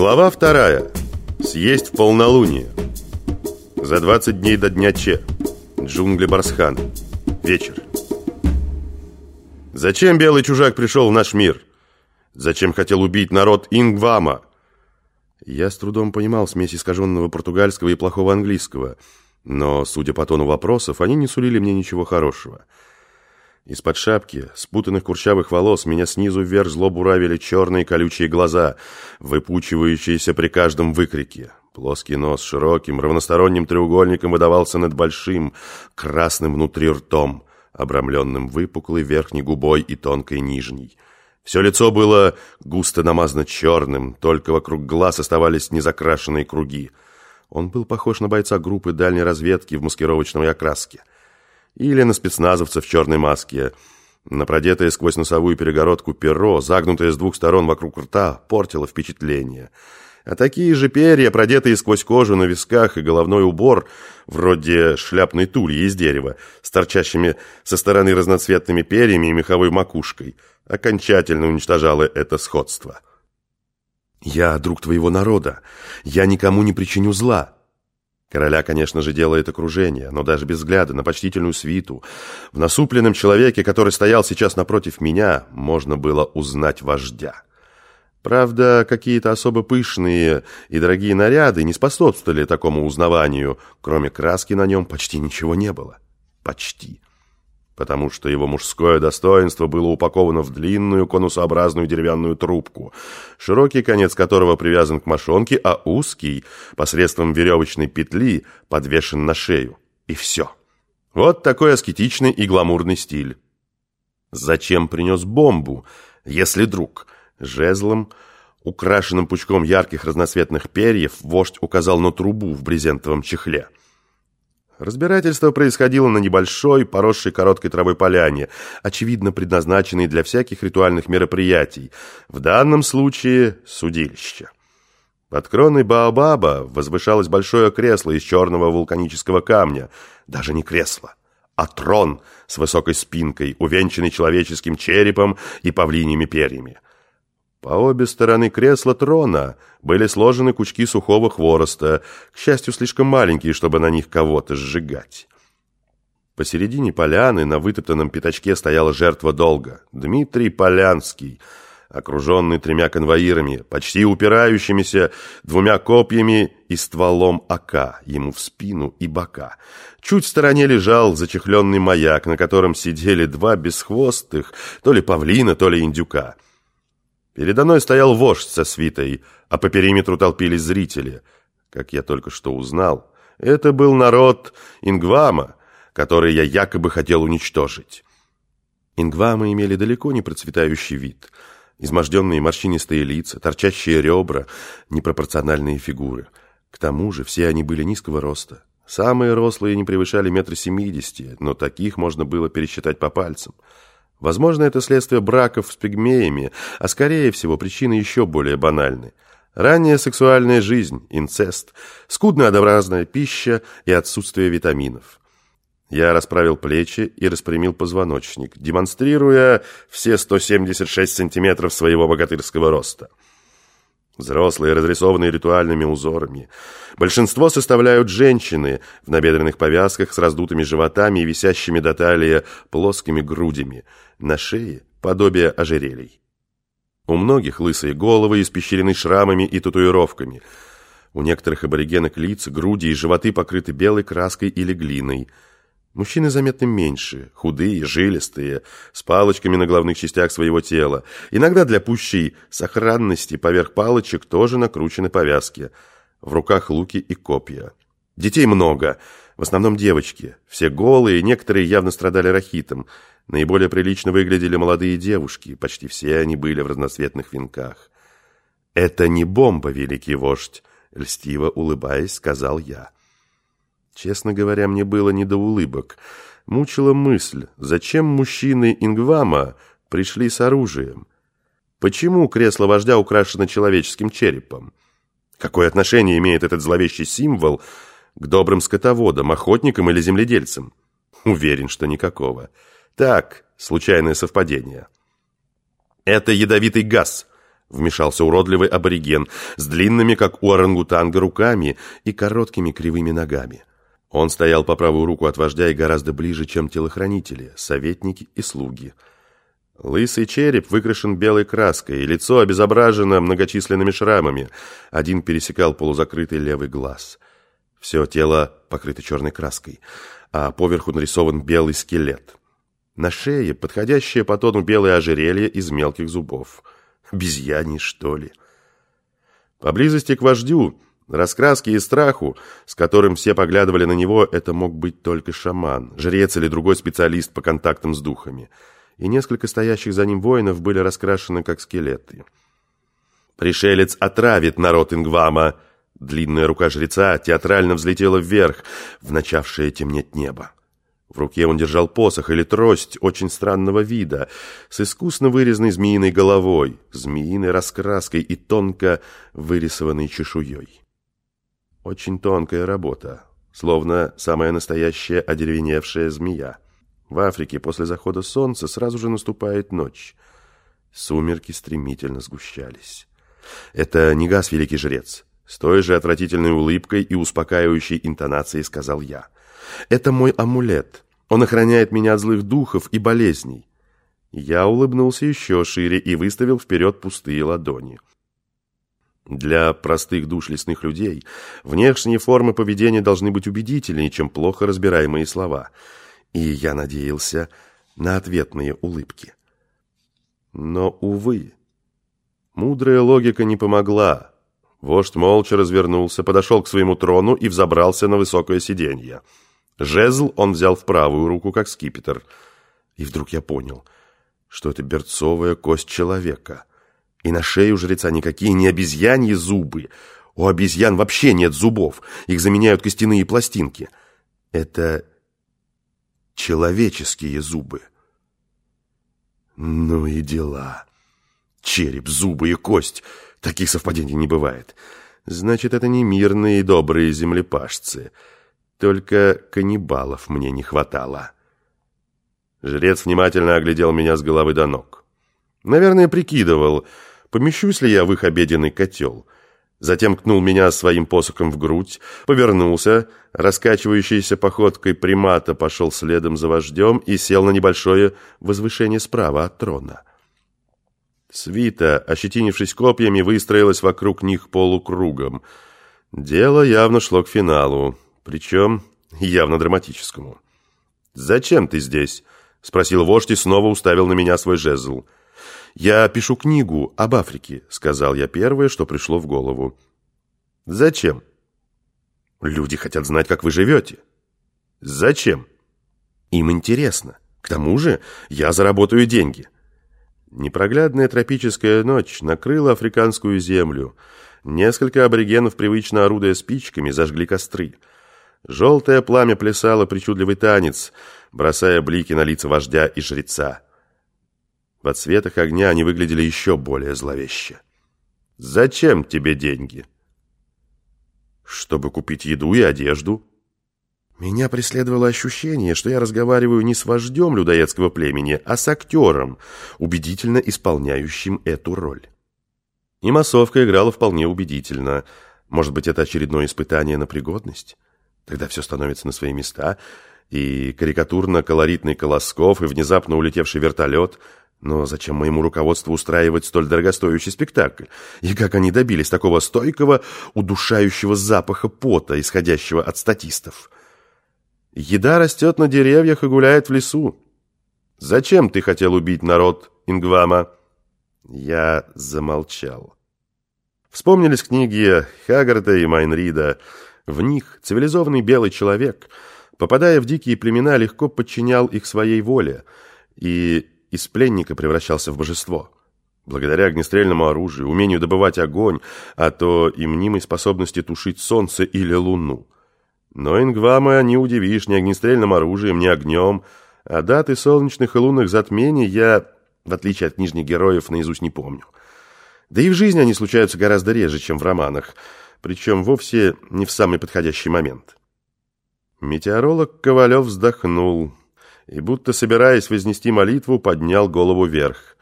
Глава вторая. Съесть в полнолуние. За 20 дней до дня Че. Джунгли Барсхан. Вечер. Зачем белый чужак пришел в наш мир? Зачем хотел убить народ Ингвама? Я с трудом понимал смесь искаженного португальского и плохого английского, но, судя по тону вопросов, они не сулили мне ничего хорошего. Из-под шапки, спутанных курчавых волос, меня снизу вверх зло буравили черные колючие глаза, выпучивающиеся при каждом выкрике. Плоский нос широким, равносторонним треугольником выдавался над большим, красным внутри ртом, обрамленным выпуклой верхней губой и тонкой нижней. Все лицо было густо намазано черным, только вокруг глаз оставались незакрашенные круги. Он был похож на бойца группы дальней разведки в маскировочной окраске. Или на спецназовца в черной маске. На продетое сквозь носовую перегородку перо, загнутое с двух сторон вокруг рта, портило впечатление. А такие же перья, продетые сквозь кожу на висках и головной убор, вроде шляпной тульи из дерева, с торчащими со стороны разноцветными перьями и меховой макушкой, окончательно уничтожало это сходство. «Я друг твоего народа. Я никому не причиню зла». Короля, конечно же, делает окружение, но даже без взгляда на почтительную свиту, в насупленном человеке, который стоял сейчас напротив меня, можно было узнать вождя. Правда, какие-то особо пышные и дорогие наряды не способствовали такому узнаванию, кроме краски на нем почти ничего не было. Почти потому что его мужское достоинство было упаковано в длинную конусообразную деревянную трубку, широкий конец которого привязан к мошонке, а узкий, посредством веревочной петли, подвешен на шею. И все. Вот такой аскетичный и гламурный стиль. Зачем принес бомбу, если друг? Жезлом, украшенным пучком ярких разноцветных перьев, вождь указал на трубу в брезентовом чехле. Разбирательство происходило на небольшой, поросшей короткой травой поляне, очевидно предназначенной для всяких ритуальных мероприятий, в данном случае судилище. Под кроной Баобаба возвышалось большое кресло из черного вулканического камня, даже не кресло, а трон с высокой спинкой, увенчанный человеческим черепом и павлиньими перьями. По обе стороны кресла трона были сложены кучки сухого хвороста, к счастью, слишком маленькие, чтобы на них кого-то сжигать. Посередине поляны на вытоптанном пятачке стояла жертва долга – Дмитрий Полянский, окруженный тремя конвоирами, почти упирающимися двумя копьями и стволом ока ему в спину и бока. Чуть в стороне лежал зачехленный маяк, на котором сидели два бесхвостых, то ли павлина, то ли индюка – Передо мной стоял вождь со свитой, а по периметру толпились зрители. Как я только что узнал, это был народ Ингвама, который я якобы хотел уничтожить. Ингвамы имели далеко не процветающий вид. Изможденные морщинистые лица, торчащие ребра, непропорциональные фигуры. К тому же все они были низкого роста. Самые рослые не превышали метра семидесяти, но таких можно было пересчитать по пальцам – Возможно, это следствие браков с пигмеями, а скорее всего причины еще более банальны. Ранняя сексуальная жизнь, инцест, скудная однообразная пища и отсутствие витаминов. Я расправил плечи и распрямил позвоночник, демонстрируя все 176 сантиметров своего богатырского роста. Взрослые, разрисованные ритуальными узорами. Большинство составляют женщины в набедренных повязках с раздутыми животами и висящими до талии плоскими грудями. На шее подобие ожерелий. У многих лысые головы испещрены шрамами и татуировками. У некоторых аборигенок лиц, груди и животы покрыты белой краской или глиной – Мужчины заметно меньше, худые, жилистые, с палочками на главных частях своего тела. Иногда для пущей сохранности поверх палочек тоже накручены повязки. В руках луки и копья. Детей много, в основном девочки. Все голые, некоторые явно страдали рахитом. Наиболее прилично выглядели молодые девушки, почти все они были в разноцветных венках. «Это не бомба, великий вождь», — льстиво улыбаясь, сказал я. Честно говоря, мне было не до улыбок. Мучила мысль, зачем мужчины Ингвама пришли с оружием? Почему кресло вождя украшено человеческим черепом? Какое отношение имеет этот зловещий символ к добрым скотоводам, охотникам или земледельцам? Уверен, что никакого. Так, случайное совпадение. «Это ядовитый газ», — Вмешался уродливый абориген с длинными, как у орангутанга, руками и короткими кривыми ногами. Он стоял по правую руку от вождя и гораздо ближе, чем телохранители, советники и слуги. Лысый череп выкрашен белой краской, и лицо обезображено многочисленными шрамами. Один пересекал полузакрытый левый глаз. Все тело покрыто черной краской, а поверху нарисован белый скелет. На шее подходящее по тону белое ожерелье из мелких зубов. Обезьяний, что ли? Поблизости к вождю, раскраски и страху, с которым все поглядывали на него, это мог быть только шаман, жрец или другой специалист по контактам с духами. И несколько стоящих за ним воинов были раскрашены как скелеты. «Пришелец отравит народ Ингвама!» Длинная рука жреца театрально взлетела вверх, в начавшее темнеть небо. В руке он держал посох или трость очень странного вида, с искусно вырезанной змеиной головой, змеиной раскраской и тонко вырисованной чешуей. Очень тонкая работа, словно самая настоящая одеревеневшая змея. В Африке после захода солнца сразу же наступает ночь. Сумерки стремительно сгущались. «Это не газ, великий жрец», — с той же отвратительной улыбкой и успокаивающей интонацией сказал я — это мой амулет. Он охраняет меня от злых духов и болезней. Я улыбнулся еще шире и выставил вперед пустые ладони. Для простых душ лесных людей внешние формы поведения должны быть убедительнее, чем плохо разбираемые слова. И я надеялся на ответные улыбки. Но, увы, мудрая логика не помогла. Вождь молча развернулся, подошел к своему трону и взобрался на высокое сиденье. Жезл он взял в правую руку, как скипетр. И вдруг я понял, что это берцовая кость человека. И на шее у жреца никакие не обезьяньи зубы. У обезьян вообще нет зубов. Их заменяют костяные пластинки. Это человеческие зубы. Ну и дела. Череп, зубы и кость. Таких совпадений не бывает. Значит, это не мирные и добрые землепашцы. Только каннибалов мне не хватало. Жрец внимательно оглядел меня с головы до ног. Наверное, прикидывал, помещусь ли я в их обеденный котел. Затем кнул меня своим посохом в грудь, повернулся, раскачивающейся походкой примата пошел следом за вождем и сел на небольшое возвышение справа от трона. Свита, ощетинившись копьями, выстроилась вокруг них полукругом. Дело явно шло к финалу причем явно драматическому. «Зачем ты здесь?» — спросил вождь и снова уставил на меня свой жезл. «Я пишу книгу об Африке», — сказал я первое, что пришло в голову. «Зачем?» «Люди хотят знать, как вы живете». «Зачем?» «Им интересно. К тому же я заработаю деньги». Непроглядная тропическая ночь накрыла африканскую землю. Несколько аборигенов, привычно орудуя спичками, зажгли костры — Желтое пламя плясало причудливый танец, бросая блики на лица вождя и жреца. В отсветах огня они выглядели еще более зловеще. «Зачем тебе деньги?» «Чтобы купить еду и одежду». Меня преследовало ощущение, что я разговариваю не с вождем людоедского племени, а с актером, убедительно исполняющим эту роль. И массовка играла вполне убедительно. Может быть, это очередное испытание на пригодность? Тогда все становится на свои места, и карикатурно-колоритный Колосков, и внезапно улетевший вертолет. Но зачем моему руководству устраивать столь дорогостоящий спектакль? И как они добились такого стойкого, удушающего запаха пота, исходящего от статистов? Еда растет на деревьях и гуляет в лесу. Зачем ты хотел убить народ Ингвама? Я замолчал. Вспомнились книги Хагарта и Майнрида в них цивилизованный белый человек, попадая в дикие племена, легко подчинял их своей воле и из пленника превращался в божество. Благодаря огнестрельному оружию, умению добывать огонь, а то и мнимой способности тушить солнце или луну. Но Ингвама не удивишь ни огнестрельным оружием, ни огнем, а даты солнечных и лунных затмений я, в отличие от нижних героев, наизусть не помню. Да и в жизни они случаются гораздо реже, чем в романах – причем вовсе не в самый подходящий момент. Метеоролог Ковалев вздохнул и, будто собираясь вознести молитву, поднял голову вверх.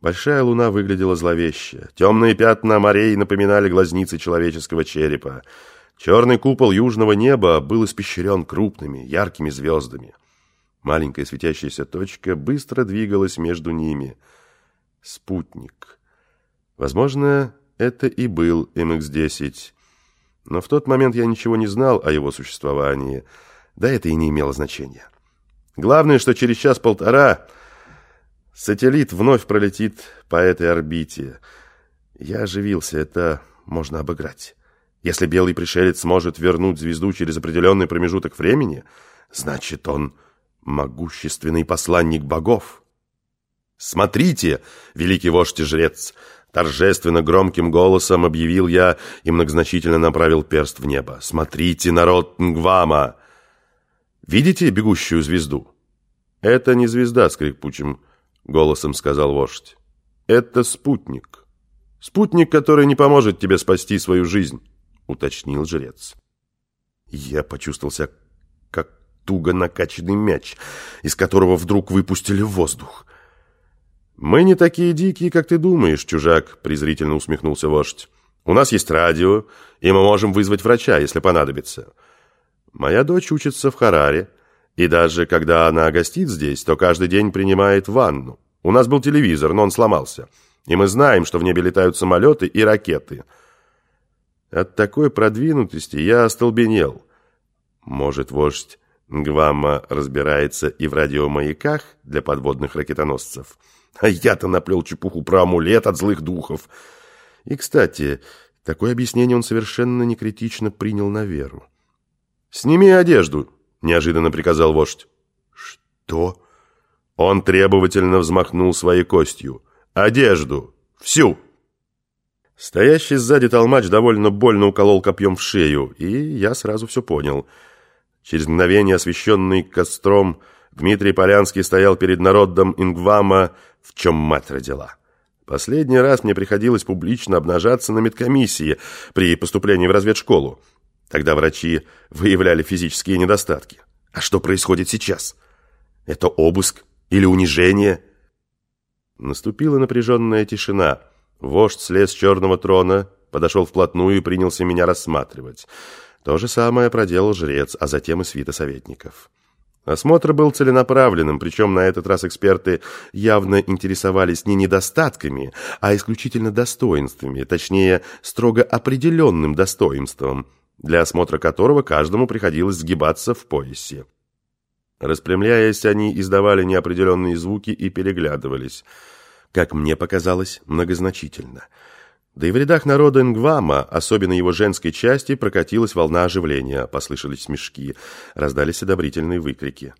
Большая луна выглядела зловеще. Темные пятна морей напоминали глазницы человеческого черепа. Черный купол южного неба был испещрен крупными, яркими звездами. Маленькая светящаяся точка быстро двигалась между ними. Спутник. Возможно, это и был МХ-10. Но в тот момент я ничего не знал о его существовании. Да это и не имело значения. Главное, что через час-полтора сателлит вновь пролетит по этой орбите. Я оживился, это можно обыграть. Если белый пришелец сможет вернуть звезду через определенный промежуток времени, значит, он могущественный посланник богов. «Смотрите, великий вождь и жрец!» Торжественно громким голосом объявил я и многозначительно направил перст в небо. «Смотрите, народ Нгвама! Видите бегущую звезду?» «Это не звезда», — скрипучим голосом сказал вождь. «Это спутник. Спутник, который не поможет тебе спасти свою жизнь» уточнил жрец. Я почувствовался, как туго накачанный мяч, из которого вдруг выпустили воздух. «Мы не такие дикие, как ты думаешь, чужак», — презрительно усмехнулся вождь. «У нас есть радио, и мы можем вызвать врача, если понадобится. Моя дочь учится в Хараре, и даже когда она гостит здесь, то каждый день принимает ванну. У нас был телевизор, но он сломался, и мы знаем, что в небе летают самолеты и ракеты». От такой продвинутости я остолбенел. Может, вождь Гвамма разбирается и в радиомаяках для подводных ракетоносцев? А я-то наплел чепуху про амулет от злых духов. И, кстати, такое объяснение он совершенно некритично принял на веру. «Сними одежду», — неожиданно приказал вождь. «Что?» Он требовательно взмахнул своей костью. «Одежду! Всю!» Стоящий сзади толмач довольно больно уколол копьем в шею, и я сразу все понял. Через мгновение, освещенный костром, Дмитрий Полянский стоял перед народом Ингвама, в чем мать родила. Последний раз мне приходилось публично обнажаться на медкомиссии при поступлении в разведшколу. Тогда врачи выявляли физические недостатки. А что происходит сейчас? Это обыск или унижение? Наступила напряженная тишина – Вождь слез с черного трона, подошел вплотную и принялся меня рассматривать. То же самое проделал жрец, а затем и свита советников. Осмотр был целенаправленным, причем на этот раз эксперты явно интересовались не недостатками, а исключительно достоинствами, точнее, строго определенным достоинством, для осмотра которого каждому приходилось сгибаться в поясе. Распрямляясь, они издавали неопределенные звуки и переглядывались – как мне показалось, многозначительно. Да и в рядах народа Нгвама, особенно его женской части, прокатилась волна оживления, послышались смешки, раздались одобрительные выкрики.